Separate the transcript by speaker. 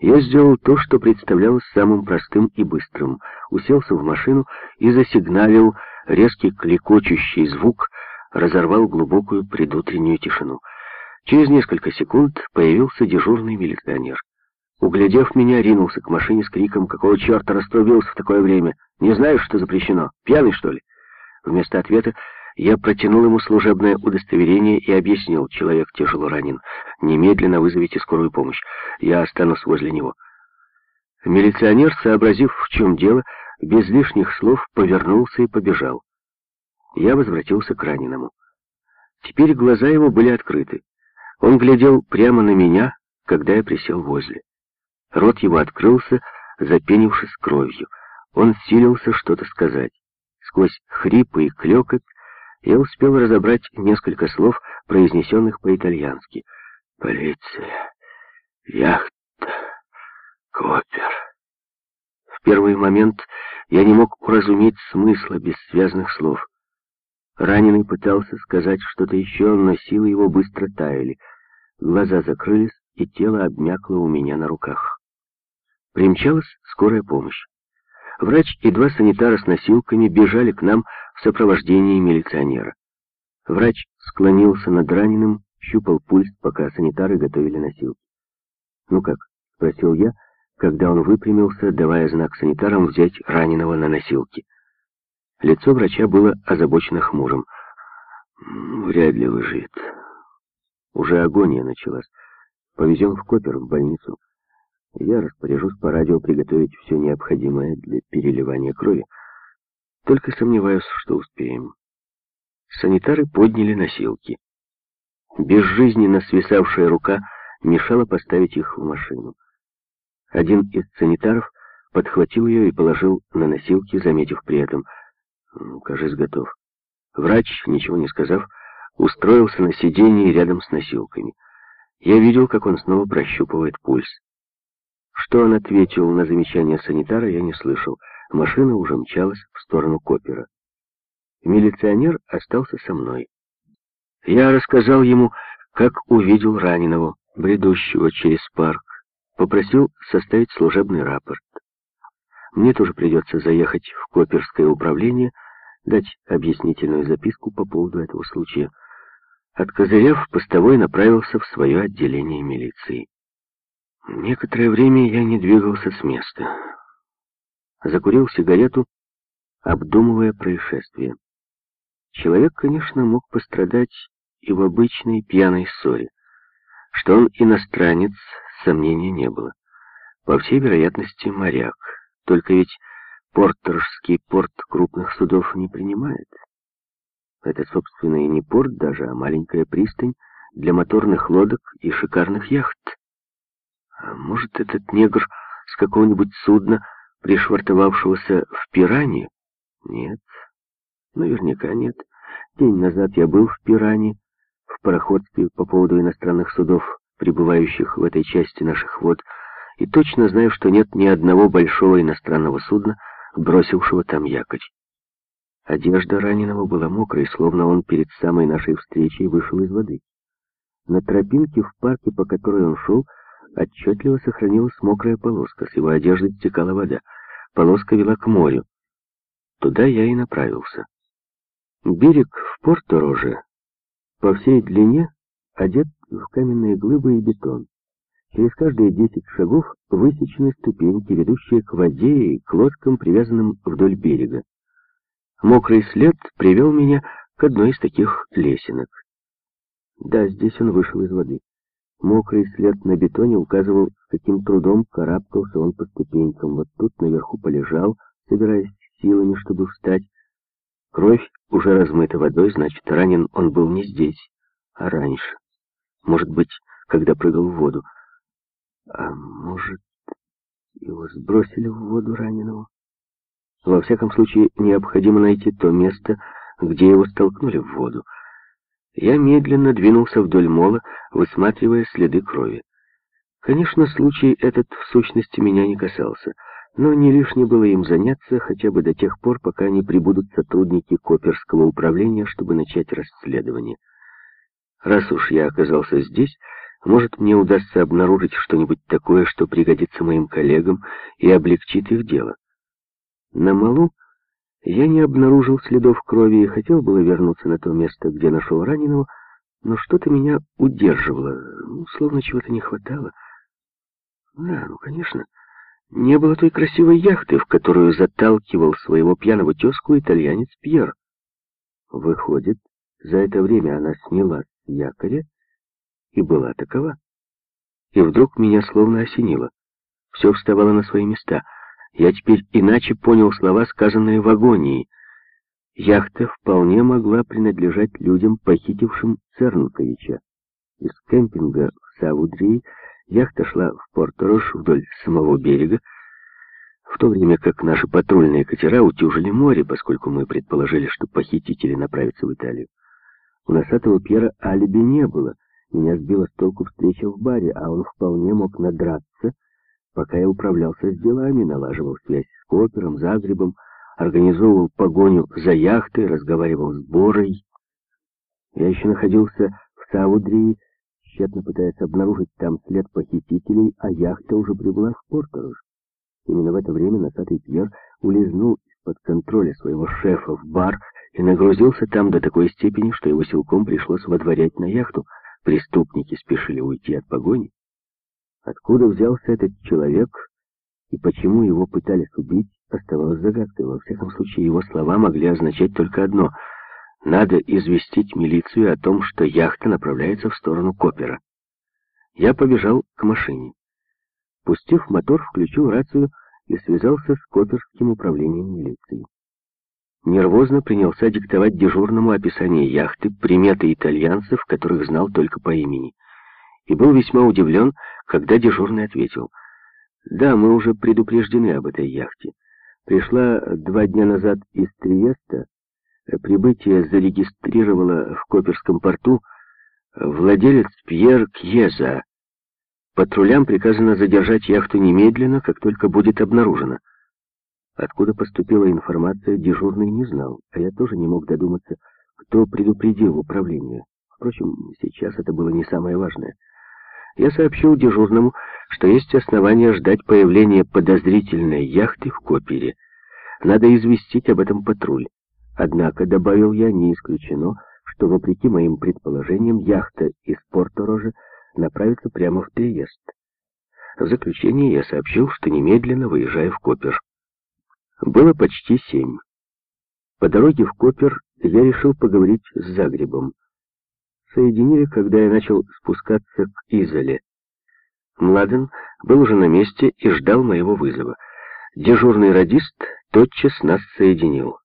Speaker 1: Я сделал то, что представлялось самым простым и быстрым. Уселся в машину и засигналил резкий клекочущий звук, разорвал глубокую предутреннюю тишину. Через несколько секунд появился дежурный милиционер. Углядев меня, ринулся к машине с криком «Какого черта раструбился в такое время? Не знаешь, что запрещено? Пьяный, что ли?» Вместо ответа я протянул ему служебное удостоверение и объяснил, человек тяжело ранен. Немедленно вызовите скорую помощь. Я останусь возле него. Милиционер, сообразив, в чем дело, без лишних слов повернулся и побежал. Я возвратился к раненому. Теперь глаза его были открыты. Он глядел прямо на меня, когда я присел возле. Рот его открылся, запенившись кровью. Он силился что-то сказать. Сквозь хрипы и клёкот я успел разобрать несколько слов, произнесенных по-итальянски. «Полиция, яхта, копер». В первый момент я не мог уразуметь смысла бессвязных слов. Раненый пытался сказать что-то еще, но силы его быстро таяли. Глаза закрылись, и тело обмякло у меня на руках. Примчалась скорая помощь. Врач и два санитара с носилками бежали к нам в сопровождении милиционера. Врач склонился над раненым, щупал пульс, пока санитары готовили носилки. «Ну как?» — спросил я, когда он выпрямился, давая знак санитарам взять раненого на носилки. Лицо врача было озабочено хмурым. «Вряд ли выживет. Уже агония началась. Повезем в Копер, в больницу. Я распоряжусь по радио приготовить все необходимое для переливания крови. Только сомневаюсь, что успеем. Санитары подняли носилки. Безжизненно свисавшая рука мешала поставить их в машину. Один из санитаров подхватил ее и положил на носилки, заметив при этом, ну, кажется, готов. Врач, ничего не сказав, устроился на сиденье рядом с носилками. Я видел, как он снова прощупывает пульс. Что он ответил на замечание санитара, я не слышал. Машина уже мчалась в сторону Копера. Милиционер остался со мной. Я рассказал ему, как увидел раненого, бредущего через парк. Попросил составить служебный рапорт. Мне тоже придется заехать в Коперское управление, дать объяснительную записку по поводу этого случая. Откозырев, постовой направился в свое отделение милиции. Некоторое время я не двигался с места. Закурил сигарету, обдумывая происшествие. Человек, конечно, мог пострадать и в обычной пьяной ссоре. Что он иностранец, сомнения не было. По всей вероятности, моряк. Только ведь Портерский порт крупных судов не принимает. Это, собственно, и не порт даже, а маленькая пристань для моторных лодок и шикарных яхт. А может, этот негр с какого-нибудь судна, пришвартовавшегося в Пиране? Нет, наверняка нет. День назад я был в Пиране, в пароходстве по поводу иностранных судов, прибывающих в этой части наших вод, и точно знаю, что нет ни одного большого иностранного судна, бросившего там якорь. Одежда раненого была мокрой, словно он перед самой нашей встречей вышел из воды. На тропинке в парке, по которой он шел, отчетливо сохранилась мокрая полоска, с его одежды стекала вода. Полоска вела к морю. Туда я и направился. Берег в Порто-Роже по всей длине одет в каменные глыбы и бетон. Через каждые десять шагов высечены ступеньки, ведущие к воде и к лодкам, привязанным вдоль берега. Мокрый след привел меня к одной из таких лесенок. Да, здесь он вышел из воды. Мокрый след на бетоне указывал, с каким трудом карабкался он по ступенькам. Вот тут наверху полежал, собираясь силами, чтобы встать. Кровь уже размыта водой, значит, ранен он был не здесь, а раньше. Может быть, когда прыгал в воду. А может, его сбросили в воду раненого? Во всяком случае, необходимо найти то место, где его столкнули в воду. Я медленно двинулся вдоль мола, высматривая следы крови. Конечно, случай этот в сущности меня не касался, но не лишне было им заняться хотя бы до тех пор, пока не прибудут сотрудники Коперского управления, чтобы начать расследование. Раз уж я оказался здесь, Может, мне удастся обнаружить что-нибудь такое, что пригодится моим коллегам и облегчит их дело. На малу я не обнаружил следов крови и хотел было вернуться на то место, где нашел раненого, но что-то меня удерживало, ну, словно чего-то не хватало. Да, ну, конечно, не было той красивой яхты, в которую заталкивал своего пьяного тезку итальянец Пьер. Выходит, за это время она снялась с якоря и была такова. И вдруг меня словно осенило. Все вставало на свои места. Я теперь иначе понял слова, сказанные в агонии. Яхта вполне могла принадлежать людям, похитившим Цернковича. Из кемпинга в Саудрии яхта шла в Порт-Рош вдоль самого берега, в то время как наши патрульные катера утюжили море, поскольку мы предположили, что похитители направятся в Италию. У носатого Пьера алиби не было. Меня сбила с толку встреча в баре, а он вполне мог надраться, пока я управлялся с делами, налаживал связь с Копером, Загребом, организовывал погоню за яхтой, разговаривал с Борой. Я еще находился в Саудрии, тщетно пытаясь обнаружить там след похитителей, а яхта уже прибыла в Порторуш. Именно в это время носатый Пьер улизнул из-под контроля своего шефа в бар и нагрузился там до такой степени, что его силком пришлось водворять на яхту. Преступники спешили уйти от погони. Откуда взялся этот человек и почему его пытались убить, оставалось загадкой. Во всяком случае, его слова могли означать только одно — надо известить милицию о том, что яхта направляется в сторону Копера. Я побежал к машине. Пустив мотор, включил рацию и связался с Коперским управлением милиции. Нервозно принялся диктовать дежурному описание яхты, приметы итальянцев, которых знал только по имени. И был весьма удивлен, когда дежурный ответил. «Да, мы уже предупреждены об этой яхте. Пришла два дня назад из Триеста. Прибытие зарегистрировала в Коперском порту владелец Пьер Кьеза. Патрулям приказано задержать яхту немедленно, как только будет обнаружена». Откуда поступила информация, дежурный не знал, а я тоже не мог додуматься, кто предупредил управление. Впрочем, сейчас это было не самое важное. Я сообщил дежурному, что есть основания ждать появления подозрительной яхты в Копере. Надо известить об этом патруль. Однако, добавил я, не исключено, что, вопреки моим предположениям, яхта из Порто-Роже направится прямо в Триест. В заключение я сообщил, что немедленно выезжаю в Копер. Было почти семь. По дороге в Копер я решил поговорить с Загребом. Соединили, когда я начал спускаться к Изоле. Младен был уже на месте и ждал моего вызова. Дежурный радист тотчас нас соединил.